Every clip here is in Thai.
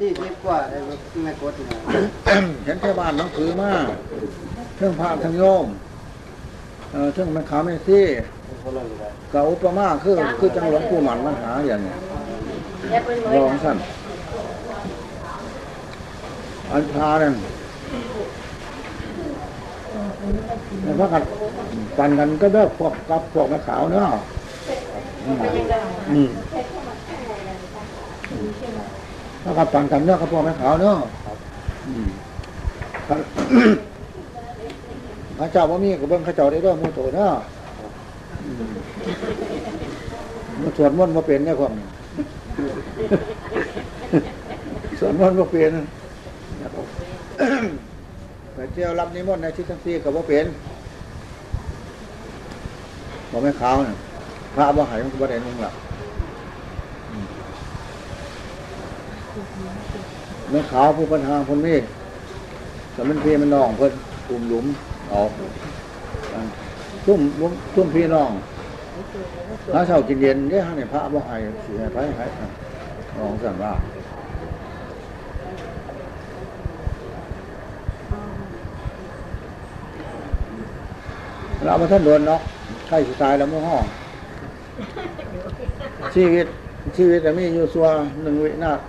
ที่สิบกว่าได้ไม่กดนะเห็นแค่บ้านหนังสือมากเครื่องพาทั้งโยมเครื่องแมันขาไม่ซี่กับอุปมาคือคือจังหลวงปู่หมันมันหาอย่างเนี้ยลองสั้นอันพาเนี่ยแล้วพักกันปั่นกันก็เลิกพวกกับพวกนักขาวเนาะอืม อืมพักกันปั่นกันเนาะกับพวกนักขาวเนาะอืมครับพระเจ้าว่ามีกับเบิ้งข้าเจ้าได้ด้วยมูโตเนาะอืมมูสวดมนต์มาเป็นเนี่ยความนี้สวดมนต์มาเป็นนะครับไปเที่ยวรับนิมนต์ในชิดทั้งสี่กับว่าเป็นบอกไม่ขาวเนี่ยพระบ่หายมันก็บ่ได้นุ่งละอืม ไม่ขาวผู้ปัญหาคนนี้แต่มันพี่มันน้องเพิ่นกลุ่มหลุมออกอ่าซุ่มวงซุ่มพี่น้องหาเช้ากินเย็นเนี่ยฮะเนี่ยพระบ่ให้สิให้ไปให้อะน้องสั่นว่าเรามาท่านโดนเนาะใกล้สุดตายแล้วมื่อห้องชีวิตชีวิตแต่มีอยู่สัวหนึ่งวินาท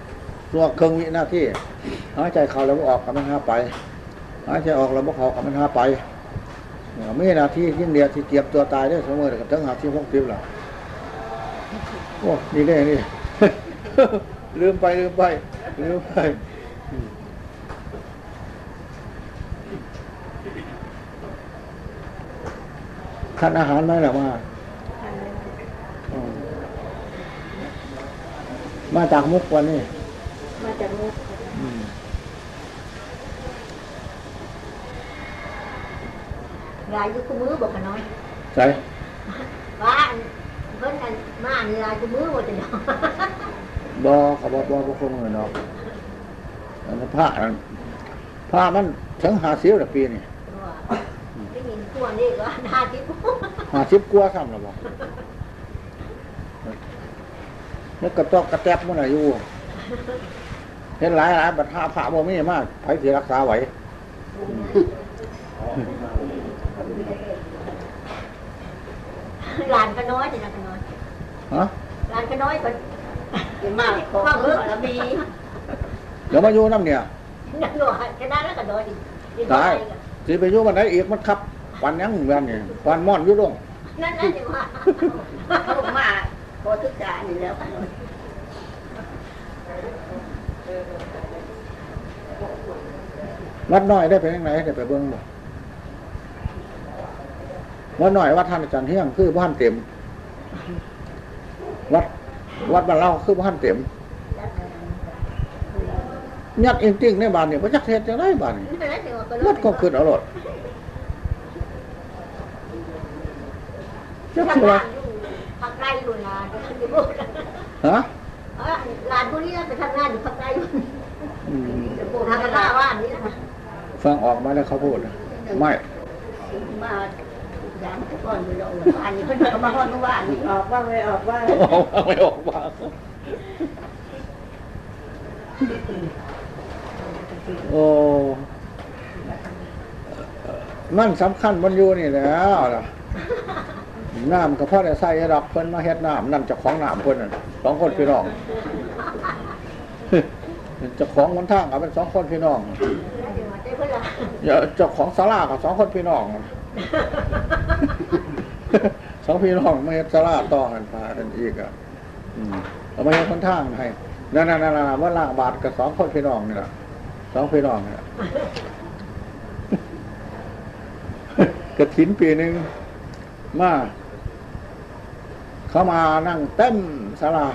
สัวครึ่งวินาทีหายใจเข้าแล้วบ่ออกกับมันหาไปหายใจออกแล้วบ่เขากับมันหาไปเนี่ยไม่นาทียิ่งเดียวที่เกียบตัวตายได้เสมอกับทั้งหาที่พกทิพย์ล่ะโอ้นี่ได้นี่ลืมไปลืมไปลืมไปอืมทานอาหารไหมล่ะมาอืมมาจากมุกวันนี้ มาจากมุกอืมลายอยุคมือบอกกันน้อยใช่ว่าอันเพิ่นอันมาอันลายอยุคมือหมดเลยเนาะบอเขาบอกบอบอคงเงินเนาะอันนั้นผ้าอันผ้ามันถึงหาสิบละปีนี่ได้ยินทั่วนี่ก็หน้าทิพย์หาสิบกว่าซ้ำละบอกแล้วกระตอกกระแตบมันอายุ เห็นหลายหลายบัตรหาผ้าบ่มีมากไผสิรักษาไหวหลานก็น้อยแต่นะก็น้อยฮะหลานก็น้อยคนมากของข้าวเมื่เมื่ออละมีเดี๋ยวมาอยู่น้ำเนี่ยนักหน่อยก็ได้แล้วก็น้อยดิตายสิไปอยู่วันไหนอีกมันขับปันยังเวันนี่ปันม่อนอยู่ลงนั่นนั่นจะว่าเขาบอกมาพอทุกจานนี่แล้วกัน วัดน้อยได้ไปยังไงได้ไปเบิ้งบ่วัดน้อยวัดท่านอาจารย์เที่ยงคือบ้านเต็ม วัด วัดบ้านเราคือบ้านเต็มยัดเองจริงในบ้านเนี่ยพระจักเทศจะได้บ้านนี่นั่นนั่นจะว่าก็วัดก็ขึ้นเอารถจักทำสิงาว่านอยู่พักไร่อยู่ลานจะขึ้นไปพูดฮะเออ หลานผู้นี้ไปทำงานอยู่พักไร่อยู่อืมทำกันหน้าบ้านนี่นะคะฟังออกมาแล้วเขาพูดไม่มาทุกจานก่อนอยู่แล้วอันนี้เพิ่นก็มาฮอดเมื่อวานนี่ออกบ้างไม่ออกบ้างออกมาไม่ออกมาโอ้มันสำคัญมันอยู่นี่แหล้วล่ะ น้ำกับพ่อได้ใส่ให้ดอกเพิ่นมาเฮ็ดน้ำนั่นจ้าของน้ำเพิ่นน่ะสองคนพี่น้องจ้าของมันทางกับเป็นสองคนพี่น้องเจ้าเพื่อย่าจ้าของศาลากับสองคนพี่น้องสองพี่น้องมาเฮ็ดศาลาต่อกันพากันอีกอะเอามาเฮ็ดคนทางให้นั่นๆๆๆว่าล่างบาทกับสองคนพี่น้องนี่แหละสองพี่น้องนี่แหละกระถินปีหนึ่งมา เขามานั่งเต็มศาลา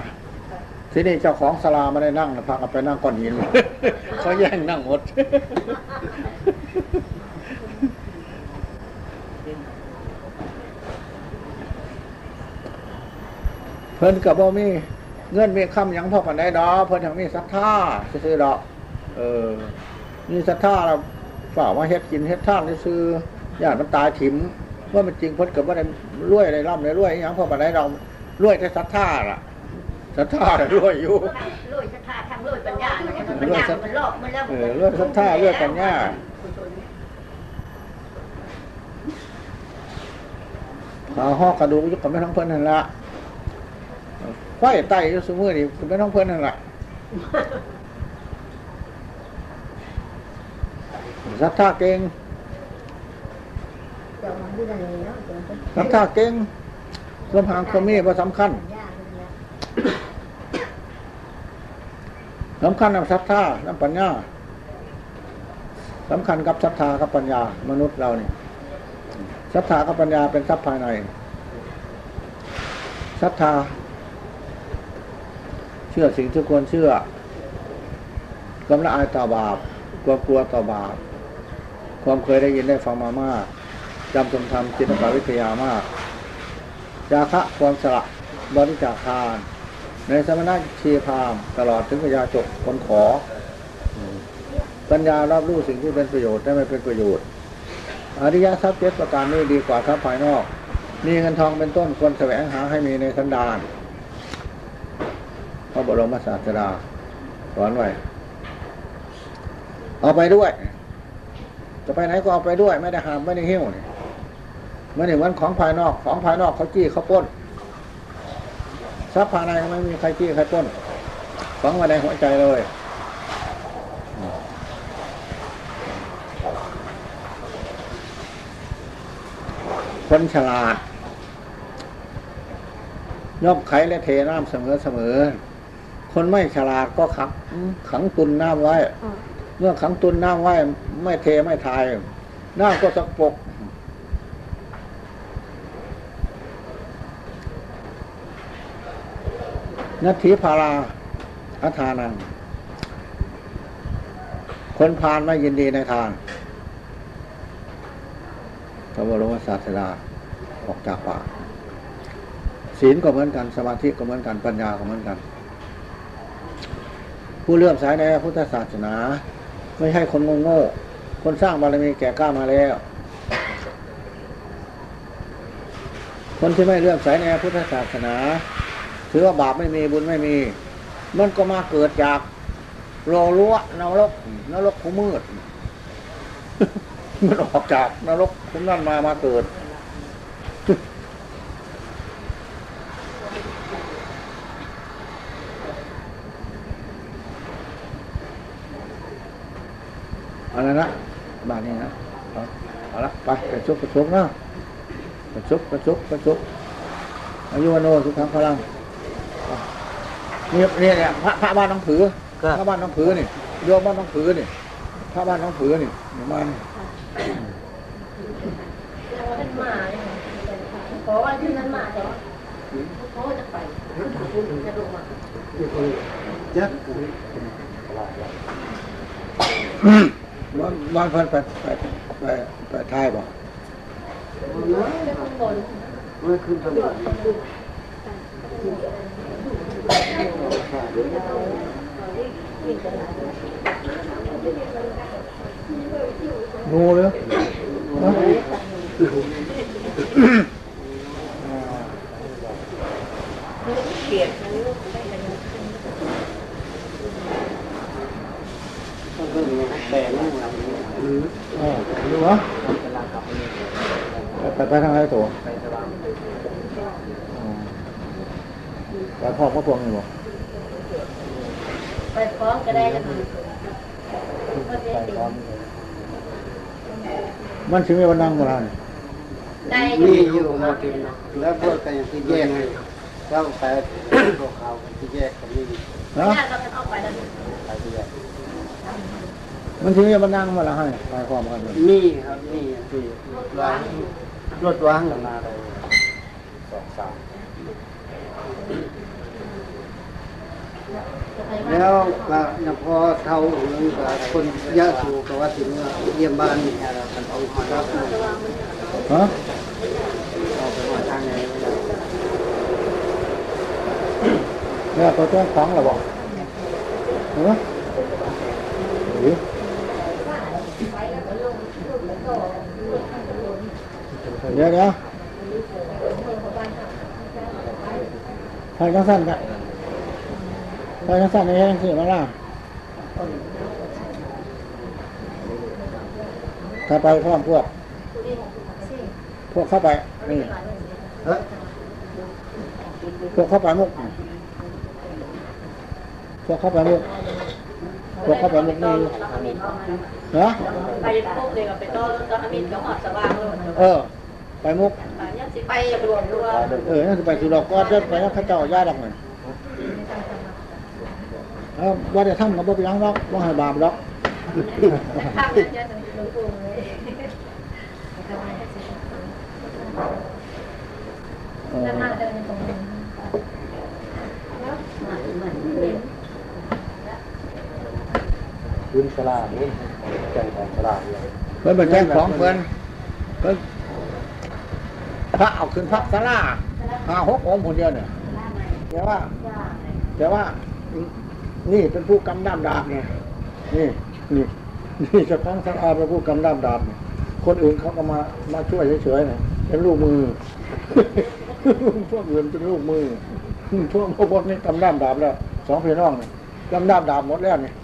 ที่นี่เจ้าของศาลาไม่ได้นั่งนะพากันไปนั่งก้อนหินเขาแย่งนั่งหมดเพิ่นกับบ่มีเงินมีคำยังพอกันได้ดอกเพิ่นทางมีศรัทธาซื้อๆดอก เออมีศรัทธาแล้วฝ่าว่าเฮ็ดกินเฮ็ดท่านซื้อญาติมันตายถิ่มว่ามันจริงเพิ่นกับว่าได้รวยได้ร่ำได้รวยยังพอกันได้ดอก รวยแต่ศรัทธาล่ะศรัทธาน่ะรวยอยู่รวยศรัทธาทางรวยปัญญาเนี่ยปัญญามันลอกมันแล้วเออรวยศรัทธารวยปัญญาขาหอกกระดูกอยุกกับแม่ท้องเพิ่นนั่นละไฟไตอยุสมือนี่กับแม่ท้องเพิ่นนั่นละศรัทธาเก่งเดี๋ยวมันดูนั่นเนาะศรัทธาเก่ง สมหางความมีว่าสำคัญสำคัญกับศรัทธาน้ำปัญญาสำคัญกับศรัทธากับปัญญามนุษย์เราเนี่ยศรัทธากับปัญญาเป็นทรัพย์ภายในศรัทธา เชื่อสิ่งที่ควรเชื่อความละอายต่อบาปความกลัวต่อบาป ความเคยได้ยินได้ฟังมามากจำทรงทำจิตวิวิทยามาก จาคะความสละบริจาคทาน ในสมณะชีพามตลอดถึงพยาจกคนขอ ปัญญารอบรู้สิ่งที่เป็นประโยชน์และไม่เป็นประโยชน์ อริยทรัพย์เจ็ดประการนี้ดีกว่าทรัพย์ภายนอก มีเงินทองเป็นต้นควรแสวงหาให้มีในสันดานพระบรมศาสดาสอนไว้เอาไปด้วย จะไปไหนก็เอาไปด้วย ไม่ได้หามไม่ได้หิ้วนี่ไม่ได้เหมือนของภายนอกของภายนอกเขาจี้เขาปล้นทรัพย์ภายในไม่มีใครจี้ใครปล้นฝังไว้ในหัวใจเลยคนฉลาดย่อมไขและเทน้ำเสมอเสมอ คนไม่ฉลาดก็ขังขังตุนน้ำไว้ เมื่อขังตุนน้ำไว้ ไม่เทไม่ทายน้ำก็สกปรก นัตถิพาราอัธานัง คนพาลไม่ยินดีในทานพระบรมศาสดาออกจากป่าศีลก็เหมือนกัน สมาธิก็เหมือนกัน ปัญญาก็เหมือนกัน ผู้เลื่อมสายในพระพุทธศาสนา ไม่ใช่คนโง่คนสร้างบารมีแก่กล้ามาแล้ว คนที่ไม่เลื่อมใสในพระพุทธศาสนา ถือว่าบาปไม่มีบุญไม่มี มันก็มาเกิดจากโลรั้วนรกนรกขุมมืด มันออกจากนรกขุมนั่นมามาเกิด อะไรนะบ้านนี้นะเอาเอาละไปไปชุบไปชุบนะไปชุบไปชุบไปชุบอายุวันโนสุขังพลัง นี่นี่เนี่ยพระพระบ้านน้องผือพระบ้านน้องผือนี่โยมบ้านน้องผือนี่พระบ้านน้องผือนี่นี่มานี่ท่านมาขอวันที่นั้นมาแต่ว่าเขาจะไปจะลงมาจักบ้านบ้านเพิ่นไปไปไปไปท้ายบ่ข้างบนไม่ขึ้นทางบ้าน งูเลยนะอ่าต้องขึ้นแต่นั่งหลังนี้อ่าดูวะเวลากลับไปเลยไปไปทางไหนตัว ไปสว่าง อ๋อ ไปพ่อพระพวงนี่บ่ไปฟ้องก็ได้แล้วมันไปพร้อมมันถึงมีวันนั่งโบราณนี่ได้มีอยู่มาถึงแล้วพวกกันอย่างที่แยกเข้าไปพวกเขาที่แยกกันนี่นะญาติเราจะเอาไปแล้วไปที่แยกมันถึงมีวันนั่งมาละให้ไปความกันเลยมีครับมีที่วางรถวางหลังนาเลยสองสาม แล้วก็นพอเท่าหรือกับคนยะสูกับว่าถึงว่าเยี่ยมบ้านนี่เรากันเอาหอรับเอาฮะไปหอทางไหนไม่ได้เนี่ยตัวแจ้งฟังหรอบอกเออหรือเดี๋ยวเดี๋ยวให้จังสั้นกัน ไปนักสั้นนี่สิมาล่ะถ้าไปพร้อมพวก พวกเข้าไป นี่เฮ้ยพวกเข้าไปมุกพวกเข้าไปมุกพวกเข้าไปมุกนี่นะไปปุ๊บเลยก็ไปต้อนต้อนมินก็หอดสว่างเลยเออ ไปมุกยังสิไปรวมรวมเออนั่นจะไปสุดอกก็เดินไปแล้วข้าเจ้าญาติดอกหน่อย เออว่าจะทำกับบ่ไปยังดอกบ่ให้บาปดอกข้างนั้นจะถึงหลวงปู่เลยเออจะมาเดินตรงนี้ยืนสลานี่ใจของสลาเนี่ยเพิ่นไปแจ้งของเพิ่นเพิ่นพระเอาขึ้นพระสลาห้าหกองค์คนเดียวเนี่ยแต่ว่า แต่ว่า นี่เป็นผู้กำด้ามดาบเนี่ยนี่นี่นี่จะต้องสังอาเป็นผู้กำด้ามดาบเนี่ยคนอื่นเขาก็มามาช่วยเฉยๆเนี่ยเป็นลูกมือพวกอื่นเป็นลูกมือพวกพวกนี้กำด้ามดาบแล้วสองพี่น้องเนี่ยกำด้ามดาบหมดแล้วเนี่ย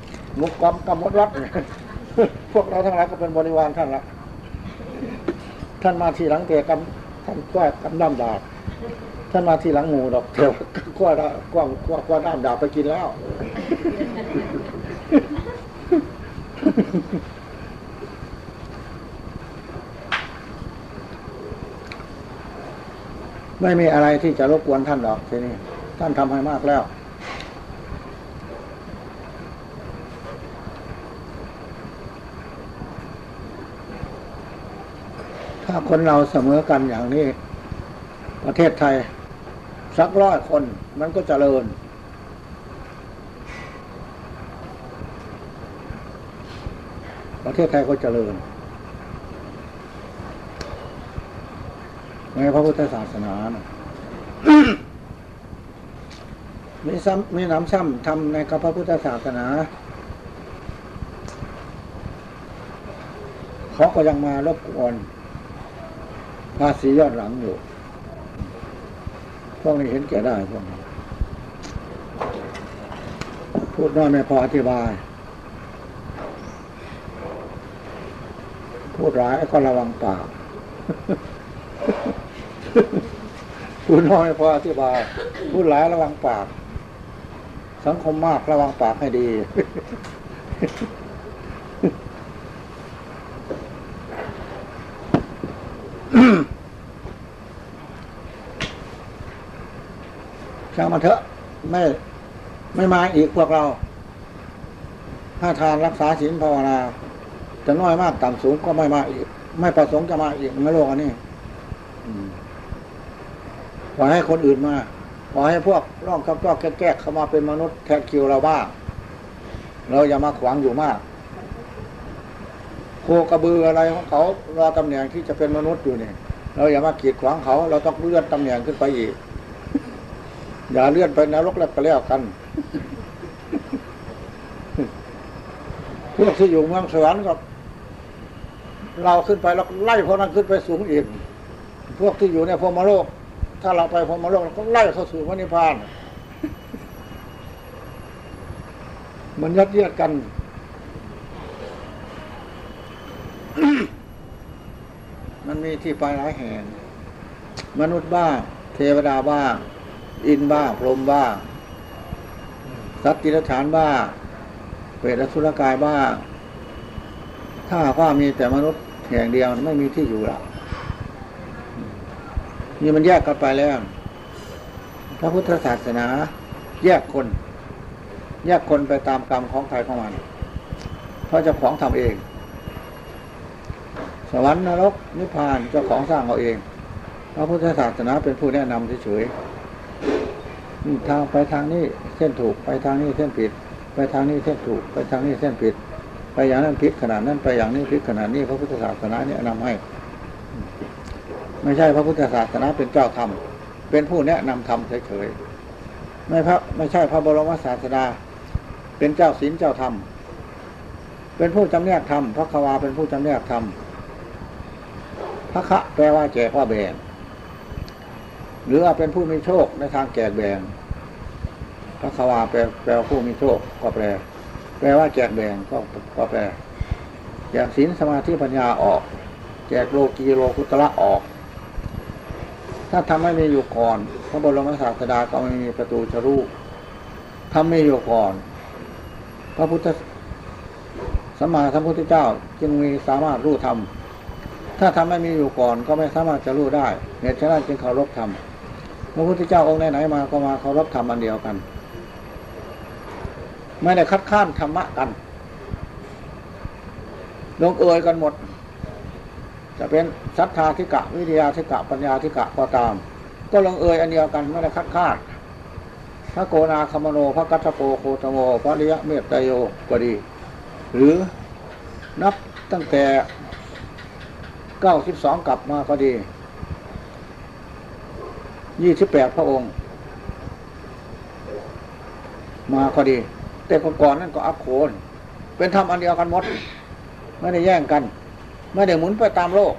มุกกำกำหมดวัดเนี่ยพวกเราทั้งหลายก็เป็นบริวารท่านละท่านมาทีหลังแต่กำท่านก็กำด้ามดาบ ท่านมาทีหลังหมูดอกเทวกว่าด้กว่ากว่ากว่าด้ามดาบไปกินแล้ว ไม่มีอะไรที่จะรบกวนท่านหรอกทีนี้ท่านทำให้มากแล้วถ้าคนเราเสมอกันอย่างนี้ ประเทศไทย สักร้อยคนมันก็เจริญ ประเทศไทยก็เจริญในพระพุทธศาสนานะมีซ้ำมีน้ำซ้ำทำในพระพุทธศาสนาเขาก็ยังมารบกวนภาษียอดหลังอยู่ วกนี้เห็นแก่ได้พวกนี้พูดน้อยไม่พออธิบาย พูดร้ายก็ระวังปาก พูดน้อยไม่พออธิบาย พูดร้ายระวังปาก สังคมมากระวังปากให้ดีาเถอะ ไม่ไม่มาอีกพวกเรา ถ้าทานรักษาศีลภาวนาจะน้อยมากต่ำสูงก็ไม่มาอีก ไม่ประสงค์จะมาอีกในโลกอันนี้ขอให้คนอื่นมา ขอให้พวกร่องกับก็แก้ๆเข้ามาเป็นมนุษย์แทนคิวเราบ้างเราอย่ามาขวางอยู่มากโคกระบืออะไรของเขารอตำแหน่งที่จะเป็นมนุษย์อยู่เนี่ย เราอย่ามากีดขวางเขา เราต้องเลื่อนตำแหน่งขึ้นไปอีก อย่าเลื่อนไปนรกแล้วก็แล้วกัน พวกที่อยู่เมืองสวรรค์ก็เราขึ้นไปแล้วไล่พวกนั้นขึ้นไปสูงอีก พวกที่อยู่ในพรหมโลก ถ้าเราไปพรหมโลกเราก็ไล่เข้าสู่พระนิพพาน มันยัดเยียดกัน มันมีที่ไปหลายแห่ง มนุษย์บ้าง เทวดาบ้าง อินบ้างพรมบ้างสัตว์ติรฉานบ้างเปรตสุรกายบ้างถ้าว่ามีแต่มนุษย์แห่งเดียวไม่มีที่อยู่ละนี่มันแยกกันไปแล้ว พระพุทธศาสนา แยกคน แยกคนไปตามกรรมของใครของมันเพราะเจ้าของทำเอง สวรรค์นรกนิพพานเจ้าของสร้างเอาเอง พระพุทธศาสนาเป็นผู้แนะนำเฉยๆ ทางไปทางนี้เส้นถูกไปทางนี้เส้นผิด ไปทางนี้เส้นถูก ไปทางนี้เส้นผิด ไปอย่างนั้นผิดขนาดนั้นไปอย่างนี้ผิดขนาดนี้พระพุทธศาสนาเนี่ยนำให้ ไม่ใช่พระพุทธศาสนาเป็นเจ้าธรรมเป็นผู้แนะนำธรรมเฉยๆไม่พระไม่ใช่พระบรมศาสดา เป็นเจ้าศีลเจ้าธรรมเป็นผู้จำแนกธรรมพระควาเป็นผู้จำแนกธรรมพระคะแปลว่าแก่พ่อแบ่ง หรือว่าเป็นผู้มีโชคในทางแจกแบ่งพระควาแปลแปลผู้มีโชคก็แปล แปลว่าแจกแบ่งก็ก็แปลแจกศีลสมาธิปัญญาออก แจกโลกีโลกุตระออก ถ้าทำไม่มีอยู่ก่อนพระบรมศาสดาก็ไม่มีประตูชรูปทำไม่อยู่ก่อน พระพุทธสมมาสัมพุทธเจ้าจึงมีสามารถรู้ธรรมถ้าทำไม่มีอยู่ก่อนก็ไม่สามารถจะรู้ได้ เหตุฉะนั้นจึงเคารพธรรม พระพุทธเจ้าองค์ไหนๆมาก็มาเคารพธรรมอันเดียวกัน ไม่ได้คัดค้านธรรมะกันลงเอยกันหมด จะเป็นศรัทธาธิกะ วิทยาธิกะ ปัญญาธิกะก็ตาม ก็ลงเอยอันเดียวกันไม่ได้คัดค้านพระโกนาคมโนพระกัตถโปโคตโมพระริยะเมตไตโยก็ดี หรือนับตั้งแต่เก้าสิบสองกลับมาก็ดี ยี่สิบแปดพระองค์ มาก็ดี แต่ก่อนนั่นก็อัพโคนเป็นธรรมอันเดียวกันหมด ไม่ได้แย่งกัน ไม่ได้หมุนไปตามโลก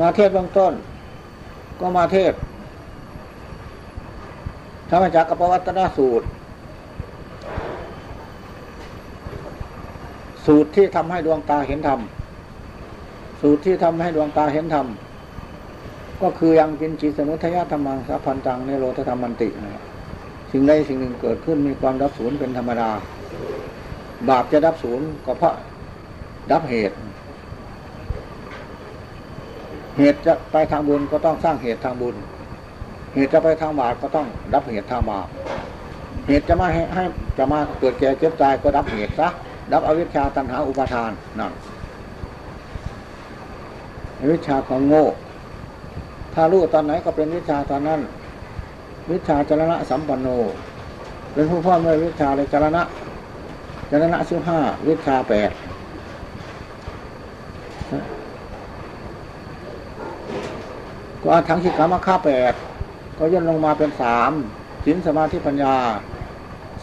มาเทศเบื้องต้น ก็มาเทศธรรมจักรกับปวัตนสูตร สูตรที่ทำให้ดวงตาเห็นธรรม สูตรที่ทำให้ดวงตาเห็นธรรมก็คือยังกินจิตสมุทัยธรรมังสัพพันตังในโลทธรรมมันตินะครับสิ่งใดสิ่งหนึ่งเกิดขึ้นมีความดับศูนย์เป็นธรรมดา บาปจะดับศูนย์ก็เพราะดับเหตุ เหตุจะไปทางบุญก็ต้องสร้างเหตุทางบุญ เหตุจะไปทางบาปก็ต้องดับเหตุทางบาปเหตุจะมาให้ให้จะมาเกิดแก่เจ็บตายก็ดับเหตุซะดับอวิชชาตัณหาอุปาทานนั่น วิชชาของโง่ ถ้ารู้ตอนไหนก็เป็นวิชาตอนนั้น วิชาจรณะสัมปันโน เป็นผู้พ่อเมื่อวิชาในจรณะจรณะสิบห้าวิชาแปดก็อาทั้งสิกรรมค่าแปดก็ย่นลงมาเป็นสามสินสมาธิปัญญา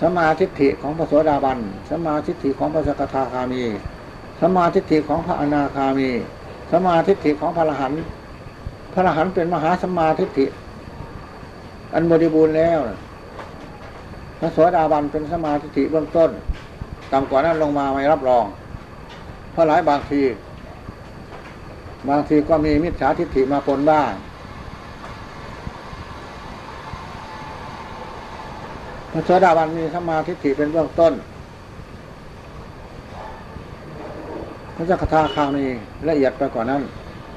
สมาธิฐิของพระโสดาบัน สมาธิฐิของพระสกทาคามี สมาธิฐิของพระอนาคามี สมาธิฐิของพระอรหันต์พระอรหันต์เป็นมหาสมาธิฐิอันบริบูรณ์แล้วพระโสดาบันเป็นสมาธิฐิเบื้องต้นต่ำกว่านั้นลงมาไม่รับรอง เพราะหลายบางที บางทีก็มีมิจฉาทิฏฐิมาปนบ้างพระโสดาบันมีสมาธิฐิเป็นเบื้องต้น พ ระจักรทาคามีละเอียดไปกว่านั้น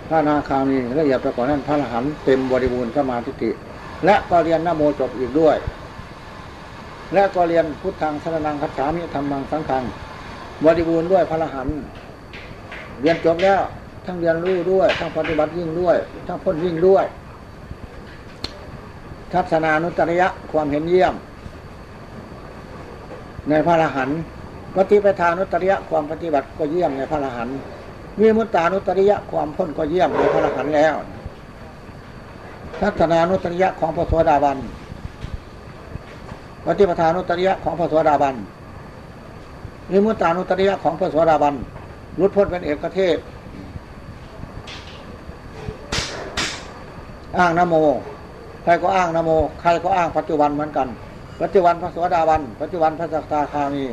พระนาคามีละเอียดไปกว่านั้น พระอรหันต์เต็มบริบูรณ์สมาธิิและก็เรียนนโมจบอีกด้วย และก็เรียนพุทธังสรนังคัจฉามิธรรมังสังฆังบริบูรณ์ด้วยพระอรหันต์เรียนจบแล้วทั้งเรียนรู้ด้วย ทั้งปฏิบัติยิ่งด้วย ทั้งพ้นยิ่งด้วยทัศนานุตริยะความเห็นเยี่ยม ในพระอรหันต์ ปฏิปทานุตริยะความปฏิบัติก็เยี่ยมในพระอรหันต์วิมุตตานุตริยะความพ้นก็เยี่ยมในพระอรหันต์แล้วทัศนานุตริยะของพระสวสดาบันปฏิปทานุตริยะของพระสวสดาบันวิมุตตานุตริยะของพระสวสดาบันรุดพ้นเป็นเอกเทศ อ้างนโม ใครก็อ้างนโม ใครก็อ้างปัจจุบันเหมือนกัน ปัจจุบันพระสวสดาบัน ปัจจุบันพระสักตาคามี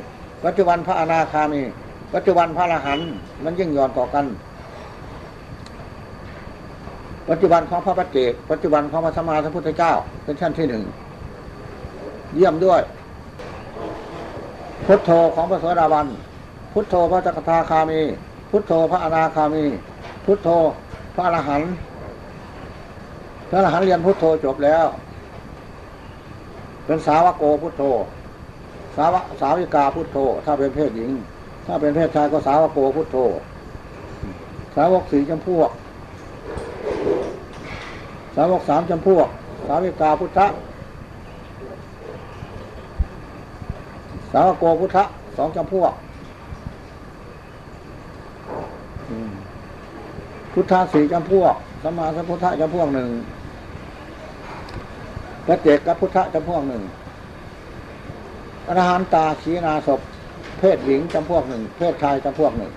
ปัจจุบันพระอนาคามี ปัจจุบันพระอรหันต์มันยิ่งย่อนต่อกัน ปัจจุบันของพระปัจเจกปัจจุบันของพระสัมมาสัมพุทธเจ้า เป็นชั้นที่หนึ่งเยี่ยมด้วย พุทโธของพระโสดาบัน พุทโธพระจักรทาคามี พุทโธพระอนาคามี พุทโธพระอรหันต์พระอรหันต์เรียนพุทโธจบแล้ว เป็นสาวกโกพุทโธ สาวสาวิกาพุทโธ ถ้าเป็นเพศหญิง ถ้าเป็นเพศชายก็สาวกโกพุทโธ สาวกสี่จำพวก สาวกสามจำพวก สาวิกาพุทธะสาวกโกพุทธะสองจำพวกพุทธะสี่จำพวกสมาสัมพุทธะจำพวกหนึ่งพระเจกกับพุทธะจำพวกหนึ่ง อรหันตาขีนาศพเพศหญิงจำพวกหนึ่ง เพศชายจำพวกหนึ่ง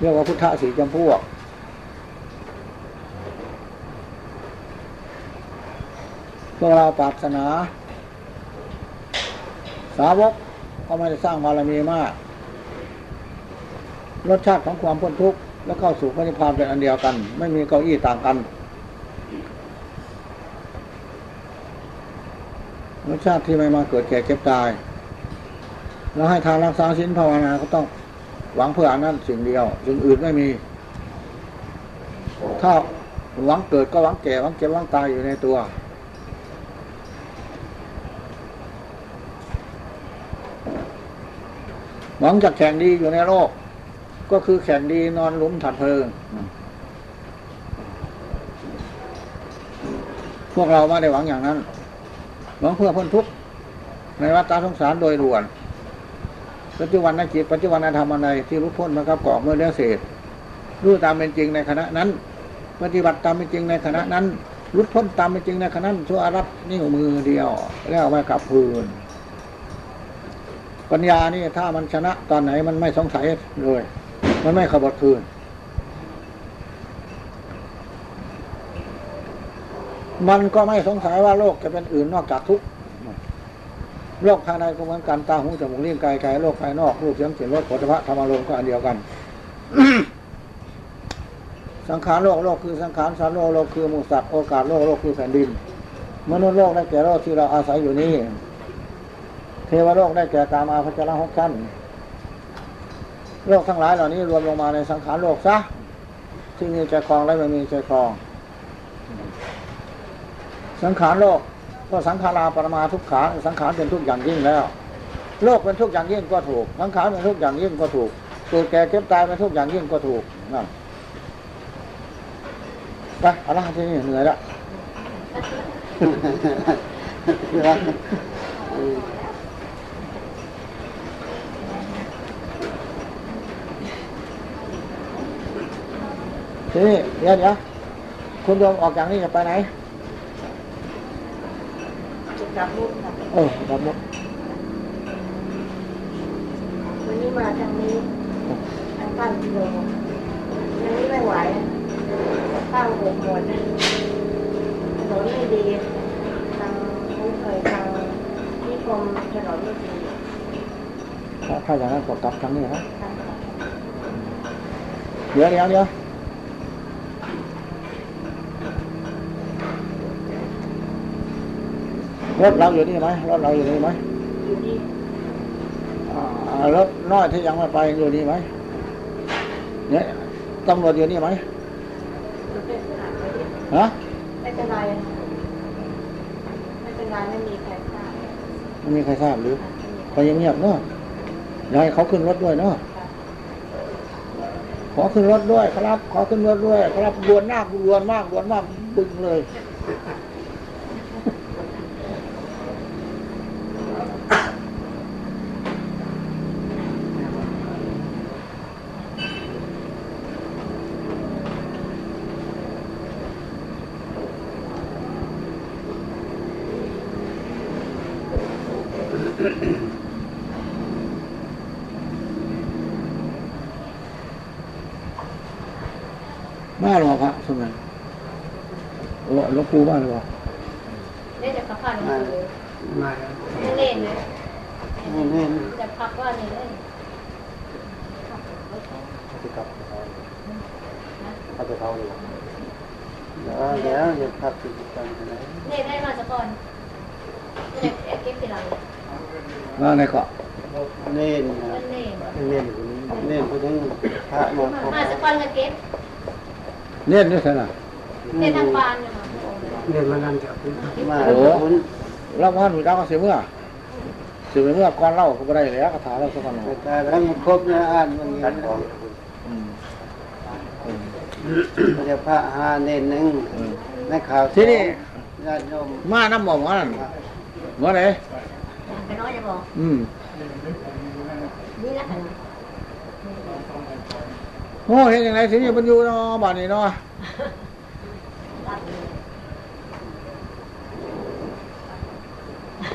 เรียกว่าพุทธสีจำพวก พวกเราปรารถนา สาวกก็ไม่ได้สร้างบารมีมาก รสชาติของความพ้นทุกข์และเข้าสู่พระนิพพานเป็นอันเดียวกัน ไม่มีเก้าอี้ต่างกัน รส ชาติที่ไม่มาเกิดแก่เก็บตาย แล้วให้ทานรักษาศีลภาวนาก็ต้องหวังเพื่ออนั้นสิ่งเดียวสิ่งอื่นไม่มี ถ้าหวังเกิดก็หวังแก่หวังเก็บหวังตายอยู่ในตัว หวังจะแข่งดีอยู่ในโลก ก็คือแข่งดีนอนลุมถัดเพลิง พวกเราไม่ได้หวังอย่างนั้น หวังเพื่อพ้นทุกข์ในวัฏสงสารโดยด่วน ปัจจุบันนจิตปัจจุบันนธรรมอะไรที่รู้พ้นมากับเกาะเมื่อเลี้ยเศษรู้ตามเป็นจริงในขณะนั้น ปฏิบัติตามเป็นจริงในขณะนั้นรุดพ้นตามเป็นจริงในขณะนั้นชั่วอารับนิ้วมือเดียว แล้วเอาไว้กลับพื้นปัญญานี่ถ้ามันชนะตอนไหนมันไม่สงสัยเลย มันไม่ขบถคืน มันก็ไม่สงสัยว่าโลกจะเป็นอื่นนอกจากทุกข์โลกภายในก็เหมือนกันตาหูจมูกลิ้นกายกายโลกภายนอกรูปเสียงเสียงรสผลิภัณฑ์ธรรมารมณ์ก็อันเดียวกัน สังขารโลกโลกคือสังขารสัตว์โลกโลกคือมูสัตว์โอกาสโลกโลกคือแผ่นดินมนุษย์โลกได้แก่โลกที่เราอาศัยอยู่นี้เทวโลกได้แก่กามาพัชระหกชั้นโลกทั้งหลายเหล่านี้รวมลงมาในสังขารโลกซะที่มีใจคลองและไม่มีใจคลอง สังขารโลกก็สังขาราปรมาทุกขาสังขารเป็นทุกอย่างยิ่งแล้ว โลกเป็นทุกอย่างยิ่งก็ถูก สังขารเป็นทุกอย่างยิ่งก็ถูกเกิดแก่เก็บตายเป็นทุกอย่างยิ่งก็ถูกนั่นไปเอาละที่นี่เหนื่อยแล้วทีนี้เดี๋ยวเดี๋ยวคุณโยมออกจากนี่จะไปไหน กลับลูกค่ะเออครับผมวันนี้มาทางนี้ทางตั้งกิโลยังนี้ไม่ไหวตั้งหกหมดถนนไม่ดีทางมุกเอ่ยทางนิคมถนนไม่ดี ถ้าถ้าอย่างนั้นก็กลับทางนี้ค รถเราอยู่นี่ไหมรถเราอยู่นี่ไหมอยู่นี่รถน้อยที่ยังไม่ไปอยู่นี่ไหมเนี่ยตำรวจอยู่นี่ไหมฮะไม่เป็นไรไม่เป็นไรไม่มีใครทราบไม่มีใครทราบหรือไปเงียบๆเนาะยาให้เขาขึ้นรถด้วยเนาะขอขึ้นรถด้วยครับ ขอขึ้นรถด้วย ครับดวนมากดวนมากดวนมากบึ้งเลย มาหรอพระสมัยหลวงหลวงปู่มาหรือเปล่าเนี่ยจะพักผ่อนเลยมาแล้วเล่นเลยเน่นจะพักว่านี่เลยแล้วเดี๋ยวจะพักกิจกรรมอะไรเล่นได้มาสักก่อนเนี่ยเก็บทีหลัง มาในเกาะเน่นนะเล่นเน่นเน่นไปถึงพระมามาสักก่อนก็เก็บเล่นด้วยใช่ไหมเล่นทางปานเนี่ยเน่นมานั่งจากมาโอ้โหคุณเราว่านูเจ้าก็เสียเมื่อเสียเมื่อก่อนเล่าก็ไม่ได้แล้วคาถาเราสักคนหนึ่งแต่แล้วมันครบนะอ่านมันนี้อืมอืมมันจะพระหาเน่นหนึ่งในข่าวที่นี่มาน้ำหมอหมอนั่นหมอไหน ไปน้อยจะบอกอืมนี่นะโอ้เห็นยังไงสิมันอยู่เนาะบ้านนี้เนาะ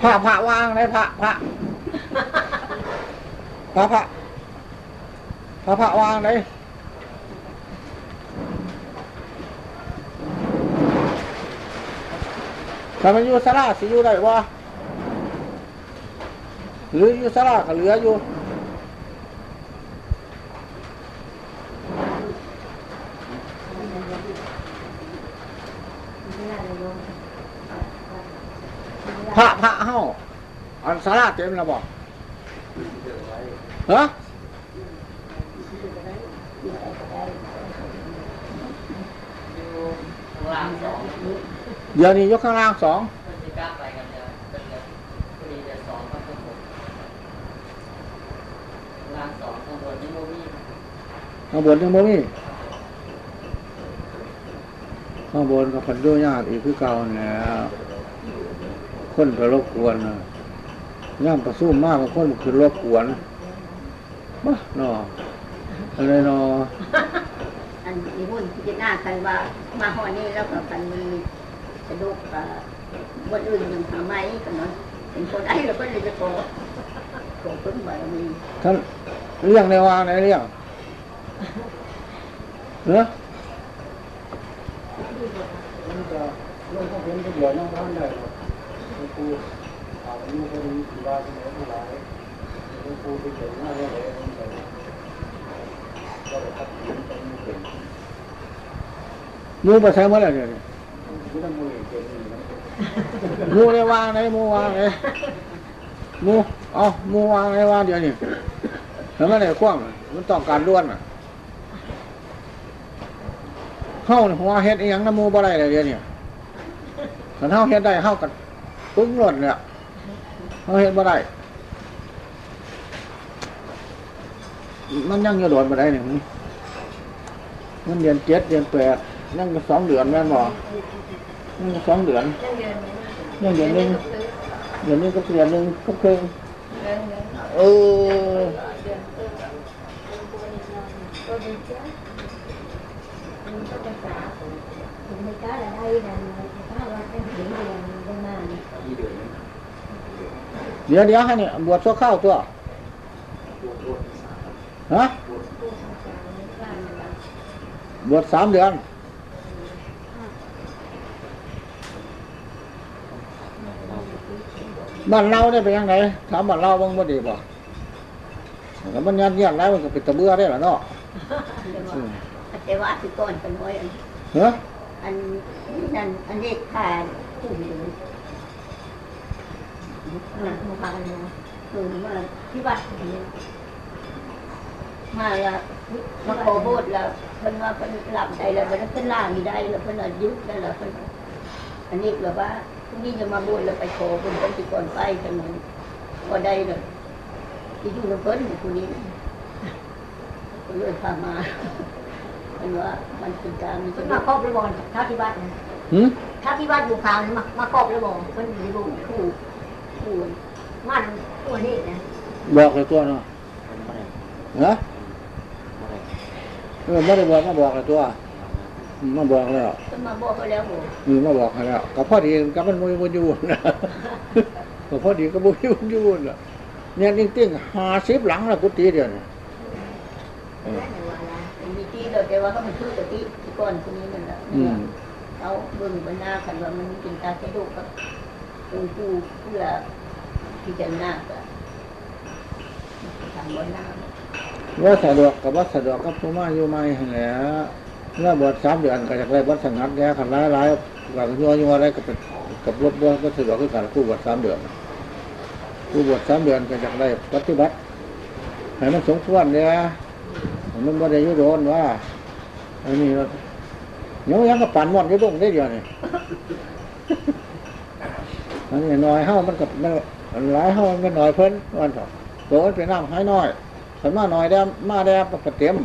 พระพระวางเลยพระพระพระพระพระพระวางเลยถ้ามันอยู่สลาสิอยู่ได้บ่ หรืออยู่สลาก็เหลืออยู่พระพระเฮาอันสาราเต็มแล้วบอกฮะเดี๋ยวนี้ยกข้างล่างสอง มันจะกล้าไปกันจะเป็นเดือนมีเดือนสองครับข้างบนล่างสองข้างบนนี่โมมี่ ข้างบนยังบ่มีข้างบนกับพันด้วยญาติอีกคือเก่าแล้วคนไปรบกวนนะย่ามประสู้มากบางคนคือรบกวนบ้าหนออะไรหนออันนี้หุ่นพิจารณากันว่ามาหอนี้แล้วก็กันมีสะดุกกับวันอื่นยังหาไม้กันเนาะเป็นคนไอ้เราก็เลยจะขอขอต้นใบมีท่านเรื่องในวางไหนเรื่อง เนอะลุงจะลุงเข้าไปในบ้านได้หรอลุงอาอายุคนที่บ้านที่ไหนทั้งหลายหลวงปู่ไปเขียนหน้าเยเลยไปก็เลยทักเขียนไปไม่เป็นหมูไปใช้เมื่อไหร่เดี๋ยวนี้ไม่ต้องมือเขียนนี่นะหมูในวางไหนมูวางไหนมูเอามูวางไหนวางเดี๋ยวนี้เห็นไมเนี่ยกว้างน่ะมันต้องการด้วนอะ เข้าหัวเฮ็ดอีหยังน้ำมูบ่ได้เลยเดี๋ยวนี้ถ้าเฮาเฮ็ดได้เฮากันปึ้งหล่นเนี่ยเฮาเฮ็ดบ่ได้ มันยังอยู่โดนบ่ได้หนึ่งมันเดือนเจ็ดเดือนแปดยังสองเดือนแม่นบ่ยังสองเดือนยังเดือนนี้ยังเดือนหนึงเดือนหนึงก็เดือนหนึงก็ครึ่งเอนเดือน เออ เดือนเดือนก็ดีจ้ะมันก็จะสาถึงไม่กล้าละได้ดันถ้าว่าเป็นถึงเดือนประมาณเดี๋ยวเดี๋ยวให้เนี่ยบวชชั่วข้าวตัวฮะบวชสามเดือนบ้านเราได้เป็นยังไงถามบ้านเราบ้างบ่ดีบ่แล้วมันยันยันแล้วมันก็เป็นตะเบื่อได้หรอเนาะอืมแต่ว่าสิก่อนกันน้อยอันเฮ้ย อันนี้นั่นอันนี้ขาดผู้หญิงนั่นมาพากันมาเออมาที่วัดนี้มาละมาขอโบสถ์ล้วเพิ่นว่าเพิ่นหลับใจแล้วเพิ่นเพิ่นล่างมีได้แล้วเพิ่นอายุแล้วแล้วเพิ่นอันนี้แบบว่าพรุ่งนี้จะมาบวชแล้วไปขอเพิ่นเพิ่นสิก่อนไปกันนั้นก็ได้เลยที่อยู่กับเพิ่นผู้นี้ก็เลยพามา เพิ่นว่ามันเป็นการมีคุณมาครอบหรือบอลถ้าที่บ้านนะหืมถ้าที่บ้านอยู่ขาวนี่มามาครอบหรือบอลคนอยู่ในบุ้งผู้ผู้มันตัวนี้นะบอกเลยตัวเนาะฮะเออไม่ได้บอกมาบอกเลยตัวอืมมาบอกแล้วเพิ่นมาบอกเขาแล้วโหมีมาบอกให้แล้วก็พอดีกับมันมวยมันอยู่นะก็พอดีกับมวยมันอยู่นะเนี่ยจริงๆหาสิบหลังแล้วกุฏิเดียวนี่เออมันมี ที่เราแต่ว่าเขามันชื่อกะทิที่ก่อนคนนี้นั่นแหละอืมเอาเบิ่งบรรณาคันว่ามันเป็นตาแค่ดูกับองค์ปู่เพื่อพิจารณาก็ทำบรรณาว่าสะดวกกับว่าสะดวกกับผู้มาอยู่ไม่หั่นแหล้วแล้วบวชสามเดือนก็จากได้วัดสงัดแย่ขันร้ายร้ายกับยัวยัวอะไรก็เป็นกับรถบัวก็สะดวกขึ้นกันผู้บวชสามเดือนผู้บวชสามเดือนก็จากได้ปฏิบัติให้มันสมควรเนี่ยให้ มันบ่ได้ยุโดนว่าอันนี้เราเดี๋ยวยังก็ปั่นมดอยุดงได้เดียวนี่อันนี้น้อยเฮ้ามันกับมันหลายเฮ้ามันน้อยเพิ่นวันสองโดนไปน้ำให้น้อยขันมาน้อยแดมมาแดมมันก็เต็ม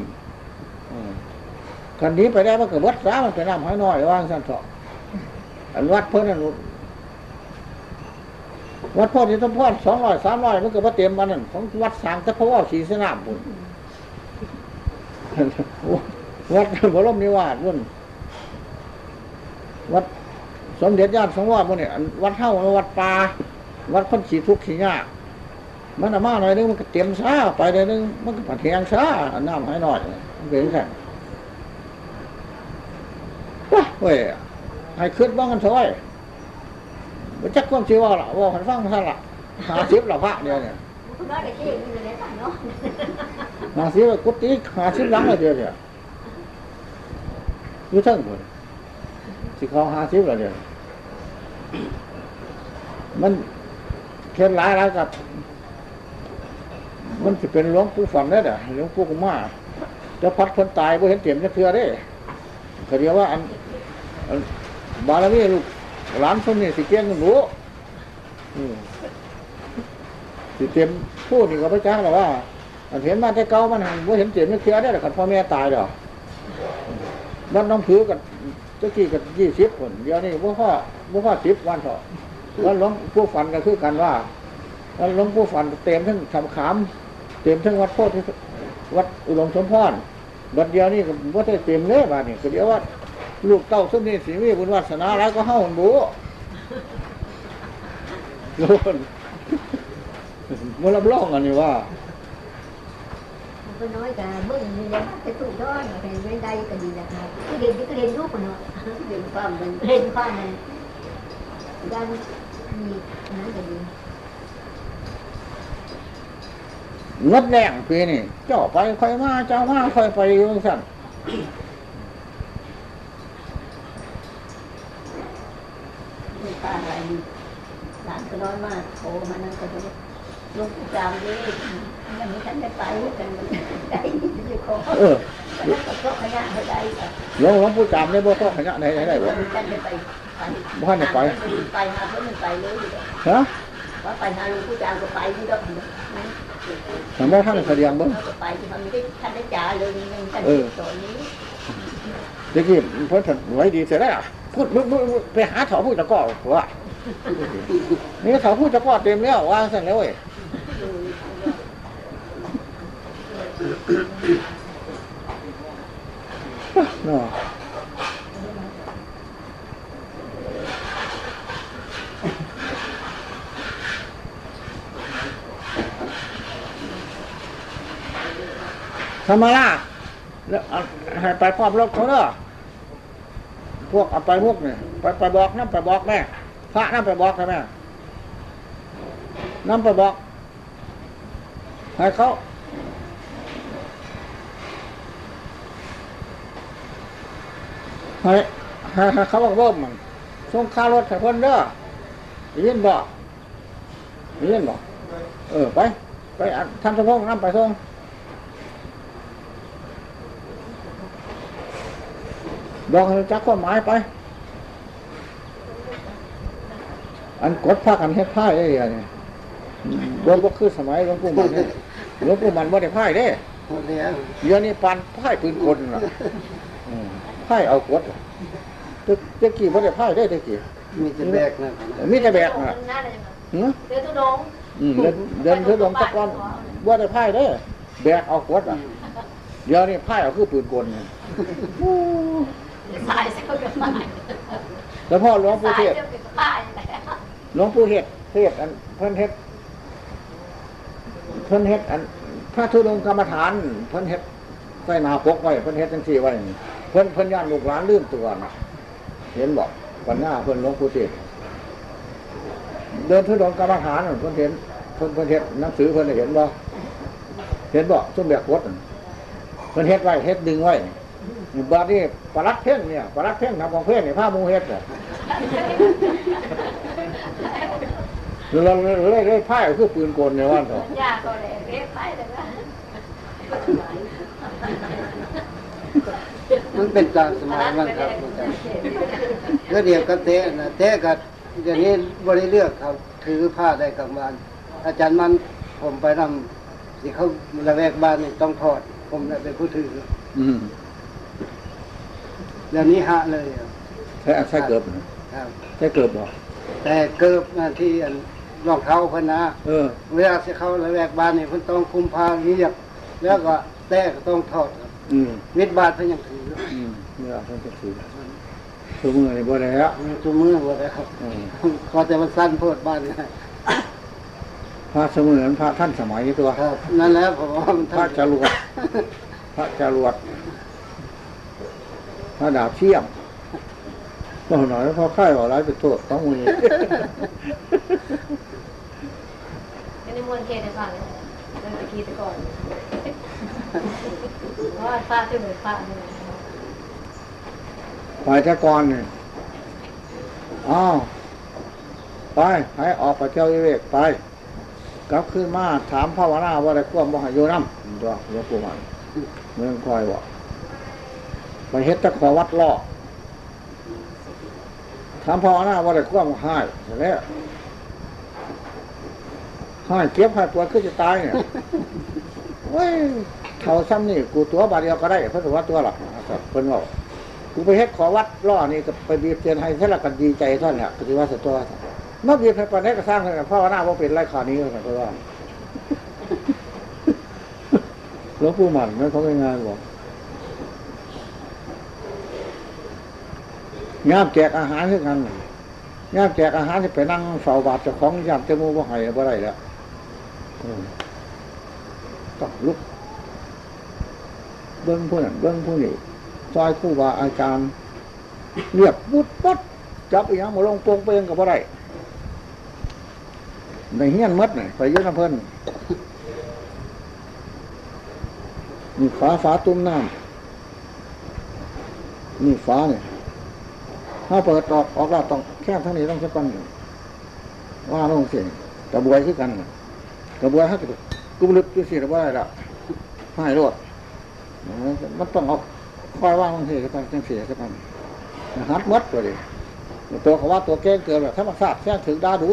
อืมคันนี้ไปได้มันก็วัดซามันไปน้ำให้น้อยว่างสั้นสองอันวัดเพิ่นนั่นวัดพ่อที่ต้องพ่อสองร้อยสามร้อยมันก็ว่าเต็มมันนั่นของวัดสางแต่พระว่าสีสนามบุญ วัดบรมนิวาสนุ่นวัดสมเด็จญาติสงฆ์ว่าพวกนี้อันวัดเท่าวัดป่าวัดคนสีทุกข์สียากมันมาหน่อยนึงมันก็เตรียมซาไปเลยนึงมันก็ผัดแหงซาน้ำให้หน่อยเป็นแค่ว้าเว้ยให้ขึ้นบ้างกันซอยมันจักความชีว่าละว่าหันฟังท่านละหาสิบละพระเดียเนี่ย คุณน้อยได้ที่อยู่ในานเนาะหาสิบกุฏิหาสิบหลังละเดียวเนี่ยอยู่เทั้งหมดสิเขาหาสิบละเดียวมันเข็นหลายหลายกับ มันจะเป็นหลวงปู่ฝันได้เด้อหลวงปู่กุมาจะพัดคนตายบ่เห็นเตียมจะเทือได้เขาเรียกว่าอันอันบารมีลูกหลานคนนี้สิเกี้ยงกันหนูอืม สิเต็มพูดนี่ก็พระเจ้าแต่ว่าเห็นมาแต่เก่ามันหันบ่เห็นเตียมจะเทือได้หรอกคันพ่อแม่ตายดอกบ้านน้องผือกับเจ้ากี้กับยี่สิบคนเดียวนี่บ่พ่อบ่พ่อสิบวันเถอะแล้วหลวงปู่ฝันก็คือกันว่าแล้วหลวงปู่ฝันเต็มทั้งทำขาม เต็มทั้งวัดโพธิวัดอุดมสมพรบัดเดียวนี่ก็ว่าได้เต็มเลยบาดนี่ก็เดียวว่าลูกเต้าสุนี่สีมีบุญวาสนาแล้วก็เฮ้าหนบูโน่น มันรับรองอันนี้ว่าคุณน้อยกับมึงมีแต่จะถูกด้อนแต่ไม่ได้ก็ดีนะครับที่เรียนที่เรียนรูปเนาะเรียนความมันเรียนความนั้นด้านมีนั้นก็ดีงดแรงปีนี่เจ้าไปค่อยมาเจ้ามาค่อยไปอยู่สั่น มีป้าอะไรหลานก็น้อยมากโทรมานั่นก็จะ ลงประจำด้ยังไม่ทันได้ไปกันมันได้จะขอเออก็ขยันให้ได้หลวงหลวงปู่จำได้บ่ข้อขยะไหนไหนได้บ่ไม่ทันได้ไปบ่ทันไปไปหาเพื่อนไปเลยฮะว่าไปหาหลุงผู้จางก็ไปที่ดอกทำได้ท่านแสดงบ้างไปที่มันไม่ได้ทันได้จ่าเลยยังทันตอนนี้เด็กนี่เพิ่อนถัดไว้ดีเสียได้อะพูดมึมึไปหาเถาพูดตะก้อว่านี่เถาพูดตะก้อเต็มแล้ววางสั่นแล้วเว้ย เนาะทำไมาล่ะแล้วเอาให้ไปพร้อมรถเขาเนอะพวกเอาไปพวกเนี่ยไปไปบอกน้ำไปบอกแม่พระน้ำไปบอกใช่ไหมน้ำไปบอกให้เขา ให้ให้ให้เขาบอกว่ามันส่งค่ารถให้คนเด้อได้ยินบอกได้ยินบอกเออไป ไปอันทำสะพงน้ำไปส่งบอกให้รู้จักความหมายไป อันกดผ้ากันเฮ็ดผ้าได้ยังไงบ่บ่คือสมัยหลวงปู่มันเนี่ยหลวงปู่มันบ่ได้ผ้าเด้หมดแล้วเดี๋ยวนี้ปานผ้าปืนกลน่ะ อืมผ้าเอากดตะตะกี้บ่ได้ผ้าได้ตะกี้มีแต่แบกนะมีแต่แบกน่ะน่าเลยหือเดือดตุดงอืมเดินเดินคือลงตะกอนบ่ได้ผ้าเด้แบกเอากดอะเดี๋ยวนี้ผ้าเอาคือปืนกลเนี่ยสายเส้ากับสายแล้วพ่อหลวงปู่สายเทศเส้ากับสายหลวงปู่เฮ็ดเทศอันเพิ่นเฮ็ดเพิ่นเฮ็ดอันพระธุดงค์กรรมฐานเพิ่นเฮ็ดใส่หนาปกไว้เพิ่นเฮ็ดจังซี่ไว้นี่เพิ่นเพิ่นย่านลูกหลานลืมตัวนะเห็นบอกวันหน้าเพิ่นหลวงปู่เทศเดินธุดงกรรมฐานเพิ่นเห็นเพิ่นเพิ่นเฮ็ดหนังสือเพิ่นเห็นบ่เห็นบ่ซุ่มแบบกดเพิ่นเฮ็ดไว้เฮ็ดดึงไว้นี่บัดนี้ปลัดเพ่งเนี่ยปลัดเพ่งทำของเพ่งนี่ยผ้ามูเฮ็ดน่ะเราเลยเลยพ่าคือปืนกลในวันเถอะยาก็เลยเรียกไปแต่ว่า มันเป็นตามสมัยมันครับก็เดียวกับเตะนะเตะกับอย่างนี้บริเลือกเขาถือผ้าได้กลับมาอาจารย์มันผมไปนำที่เขาระแวกบ้านนี่ต้องถอด ผมน่ะเป็นผู้ถืออืมเดี๋ยวนี้หะเลยอะใช่ใช่เกือบครับใช่เกือบบ่แต่เกิบนะที่อันรองเท้าเพิ่นนะเออเวลาที่เขาระแวกบ้านนี่เพิ่นต้องคุมพาเรียกแล้วก็แต้ก็ต้องถอด ครับอืมมิดบาทเพิ่นยังถืออืมเมื่อเพิ่นจะถือถือมือนี่บ่ได้แล้วตัวมือหมดแล้วครับอืมพอแต่มันสั้นโพดบ้านนี่พระเสมือนพระท่านสมัยนี้ตัวครับนั่นแหละผมว่ามันพระจรวดพระจรวดพระดาบเชี่ยมบอกหน่อยพอค่ายบอกร้ายเป็นโทษต้องมือก็ในมวลเกณฑ์ในฝั่งเนี่ยเดินตะกี้ตะก่อนเพราะ ว่าป้าที่เหมือนป้าเนี่ยไปแตะกอนเนี่ยอ้าวไปให้ออกไปเที่ยววิเวกไปกลับขึ้นมาถามภาวนาว่าอะไรควบมหาโยน้ำตัวหลวงปู่มันเมืองคอยบอกไปเฮ็ดตะขอวัดล่อถามภาวนาว่าอะไรควบมาให้เสร็จแล้วให้เก็บให้ปวดขึ้นจะตายเนี่ยเว้ย เท่าซ้ำนี่กูตัวบาดเดียวก็ได้เพิ่นว่าตัวหรอกครับเพิ่นบอกกูไปเฮ็ดขอวัดล่อนี่ก็ไปบีบเตียนให้เท่าละกันดีใจท่านเนี่ยก็ถือว่าสตัวนเมื่อบีบให้ปานนี้ก็สร้างเลยภาวนาว่าเป็นไรขานี้ก็เพราะว่าหลวงปู่หมันนั่นเขาไม่งานบอกงาบแจกอาหารคือกันงาบแจกอาหารที่ไปนั่งเฝ้าบาทเจ้าของยามเจ้ามูบ่ให้บ่ได้แล้วต้องลุก เบิ้องผู้นั้นเบิ้องผู้นี้ซอยคู่บาอาจารย์เรียบปุ๊ดปุ๊ดจับอีหยังมาลงโปงเปงกับบ่ได้ในเฮี้ยนมัดน่ะไปยืนน้ำเพิ่นนี่ฟ้าฟ้าตุ้มน้ำนี่ฟ้าเนี่ยถ้าเปิดออกออกล้วต้องแค่ทั้งนี้ต้องใช้ปันว่าลงเสียงกระบวยคือกันน่ะกระบวยฮักกระกุบลึกอยู่สิหรือว่าอะไรละให้รวด มันต้องเอาคอยว่างลงเสีกปันจังเสียสักปันหัดมัดตัวดิตัวเขาว่าตัวเก่งเกินแบบธรรมศาสตร์แค่ถึงดาดู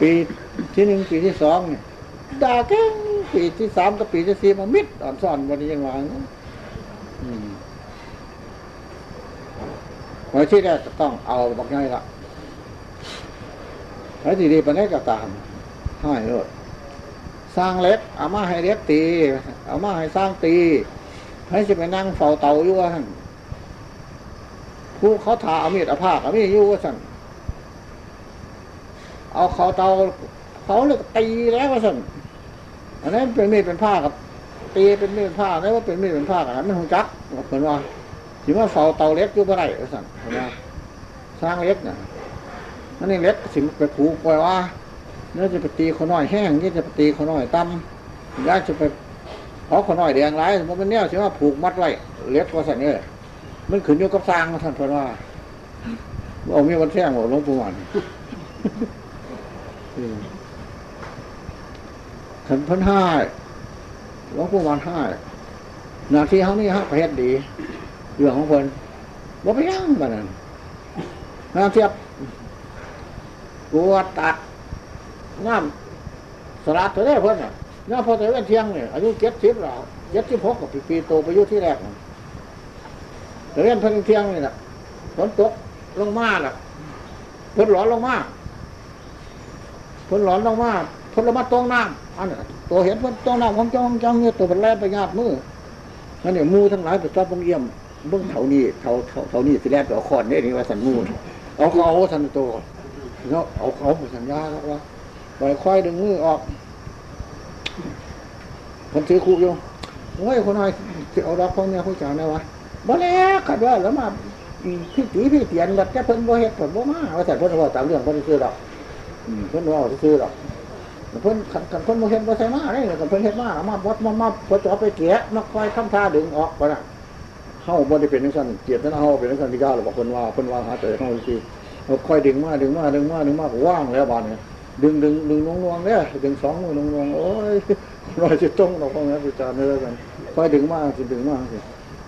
ปีที่หนึ่งปีที่สองเนี่ยด่าเก่งปีที่สามกับปีที่สี่มามิดอ่อนซ่อนวันนี้ยังวางอืมไว้ที่แรกจะต้องเอาบอกง่ายละไว้ที่ดีปานนี้ก็ตามให้รถ สร้างเล็กเอามาให้เล็กตีเอามาให้สร้างตีให้จะไปนั่งเฝ้าเตาอยู่ว่าหั่นผู้เขาถาเอามีดอาผ้าเอามีดอยู่ว่าสั่นเอาเขาเตาเขาเลยตีแล้วว่าสั่นอันนั้นเป็นมีดเป็นผ้ากับตีเป็นมีดเป็นผ้าแล้วว่าเป็นมีดเป็นผ้ากันนั้นไม่หงจักเหมือนว่าถือว่าเฝ้าเตาเล็กอยู่เมื่อไรว่าสั่นเห็นไหมสร้างเล็กน่ะนั่นนี่เล็กสิไปผูกไว้ว่า เนื้อจะไปตีเขาน้อยแห้งนี่จะไปตีเขาน้อยต่ำยากจะไปเอาเขาน้อยแดงร้ายมันเป็นเนี่ยถือว่าผูกมัดไว้เล็กว่าสั่นเนี่ยมันขึ้นอยู่กับสร้างท่านพระว่าเอามีวันแท่งบอกหลวงปู่มันขันพันห้าหลวงปู่มันห้านาที่เขานี่ฮะประเฮ็ดดีเรื่องของเพิ่นว่าไปยังบ้านั้นนาเทียบกวดตัด น้ำสลัดตัวได้เพิ่นอะน้าพอแต่เว้นเที่ยงเนี่ยอายุเจ็ดสิบแล้วเจ็ดสิบหกกับปีปีโตไปยุที่แรกแต่เว้นเพิ่นเที่ยงนี่แหละฝนตกลงมาล่ะเพิ่นหลอนลงมาเพิ่นหลอนลงมาเพิ่นละมาตรงน้ำอันนี้ตัวเห็นเพิ่นตรงน้ำของจ้องจ้องเนี่ยตัวเป็นแล่ไปญาติมือนั่นเนี่ยมูทั้งหลายไปจับบังเยี่ยมเบื้องเท่านี้เท่าเท่าเท่านี้สิแล่ไปเอาคอนเนี่ยนี่ว่าสันมูเอาเขาเอาสันตัวแล้วเอาเขาสัญญาแล้วว่า ปล่อยควายดึงมือออกคนถือคู่อยู่โอ้ยคนน้อยเอาดอกของเนี่ยผู้จ่าเนี่ยวะบ่แล้วขัดว่าแล้วมาพี่ตีพี่เตียนแบบแค่เพิ่นบ่เฮ็ดเพิ่นบ่มาว่าแต่เพิ่นว่าตามเรื่องเพิ่นซื้อดอกเพิ่นว่าซื้อหรอกเพิ่นขันขันเพิ่นโมเห็นบ่ใส่มาได้ขันเพิ่นเฮ็ดมาเอามาวัดมามาพอจอไปเกะมาคอยทำท่าดึงออกไปน่ะเฮาบ่ได้เป็นจังซั่นเกียรตินะเฮาเป็นจังซั่นที่กาหรอกเพิ่นว่าเพิ่นว่าหาแต่เฮาสิค่อยดึงมาดึงมาดึงมาดึงมากว่างแล้วบาดนี้ ดึงดึงดึงลงลวงเด้อดึงสองมือลงลวงโอ้ยรอยสิตรงดอกพวกนั้นสิจานเด้อกันค่อยดึงมากสิดึงมากสิ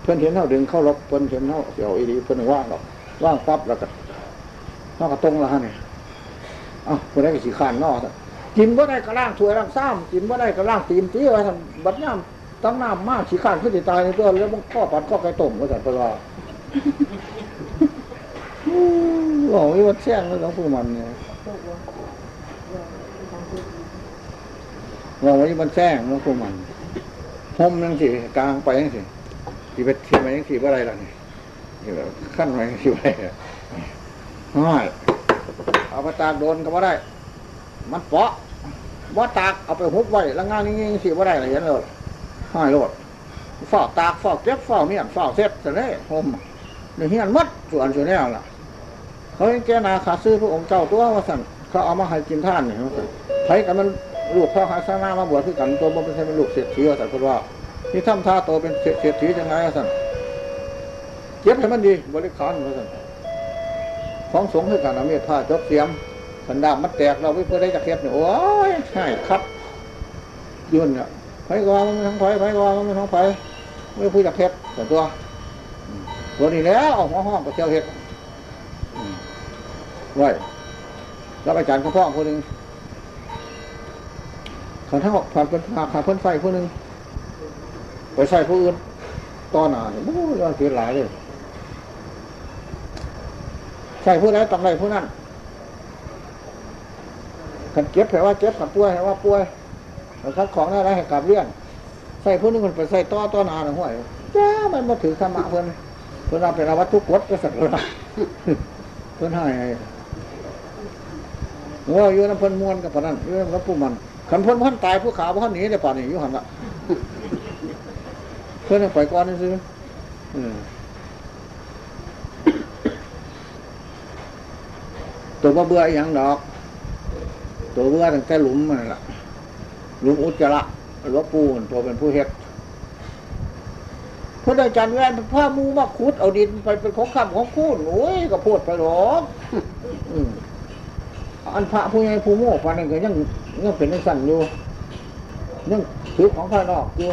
เพิ่อนเห็นเฮาดึงเข้าลบเพิ่อนเห็นเฮาเดี๋ยวอีดีเพิ่อนว่างดอกว่างปั๊บแล้วก็เฮาก็ตรงแล้วฮะนี่ยอ้าวคนได้ก็สีขานนอกกินบ่ได้ก็ล่างถวยล่างซ้ำกินบ่ได้ก็ล่างตีนตีไว้ทำบัดน้ำตั้งน้ำมากสีขานขึ้นติตายในตัวแล้วมันข้อปัดข้อไก่ต้มก็จัดไปว่าบอกว่ามันแช่งแล้วหลวงปู่มันเนี่ย บอกว่ามันแช่งหลวงมันห่มยังสิกลางไปยังสิที่ไปที่ไปยังสิว่าอะไรล่ะนี่ที่แบบขั้นไปยังสิว่าอะไรห้อยเอาไปตากโดนก็บ่ได้ มันเปาะว่าตากเอาไปหุบไว้แล้วงานนี้สิบ่ได้เลยเห็นเลยห้อยโลดฝ้าตากฝ้าเก็บฝ้าเมียนฝ้าเซ็ตเสร็จเลยผมในเฮียนมัดส่วนส่วนแนวล่ะเขาให้แกนาขาซื้อพระองค์เจ้าตัวว่าสั่นเขาเอามาให้กินท่านเนี่ยว่าสั่นไผกันมัน ลูกพ่อหาสนามาบวชคือกันตัวมันเป็นใช่เป็นลูกเศรษฐีว่าสันพูดว่าที่ทำท่าโตเป็นเศรษฐียังไงว่าสั่นเก็บให้มันดีบริขารสันของสงฆ์คือกันเอาเมียผ้าจบเสียมสันดาบมันแตกเราไม่เพื่อได้จะเก็บเนี่ยโอ้ยใช่ครับยุ่นเนี่ยไผกว่ามันไม่ทั้งไผไผกว่ามันไม่ทั้งไผไม่พูดจะเก็บแต่ตัวตัวนี้แล้วเอาหัวห้องไปเที่ยวเฮ็ดไว้แล้วอาจารย์เขาพ่อคนหนึ่ง ขาทั้งผ่านเป็นผ่านเพิ่นไฟคนหนึ่งไปใส่ผู้อื่นตอนหนาเนี่ยโอ้ยย้อนเสียหลายเลยใส่ผู้ใดต้องใดผู้นั้นขันเก็บแปลว่าเก็บขันป่วยแปลว่าป่วยขันคัดของได้ไรให้กลับเลี่ยนใส่ผู้นึงคนไปใส่ต่อต่อหนาหนึ่งห้วยจ้ามันมาถือธรรมะเพิ่อนเพิ่อนเอาเป็นอาวัตทุกกฎก็สักแล้วนเพิ่อนให้ว่าอยู่น้ำเพิ่อนมวนกับปานนั้นอยู่น้ำผู้มัน ขันพิ่นพันตายผู้ขาวพันหนีได้ป่านนี้ยู่หันละเพิ่อนเอาไปก่อนนี่ซื้อตัวบ่เบื่ออย่างดอก ตัวเบื่อตั้งแต่หลุมมันนล่ะหลุมอุจจาระหลวงปู่นั่นตัวเป็นผู้เฮ็ดพระอาจารย์แว่นเป็นผ้ามูมาขุดเอาดินไปเป็นของคำของคูนโอ้ยก็พูดไปหรอก อันพระผู้ใหญ่ผู้โม่ฟันนั่นก็ยังยังเป็นนักสั่นอยู่ยังถือของข้ายนอกอยู่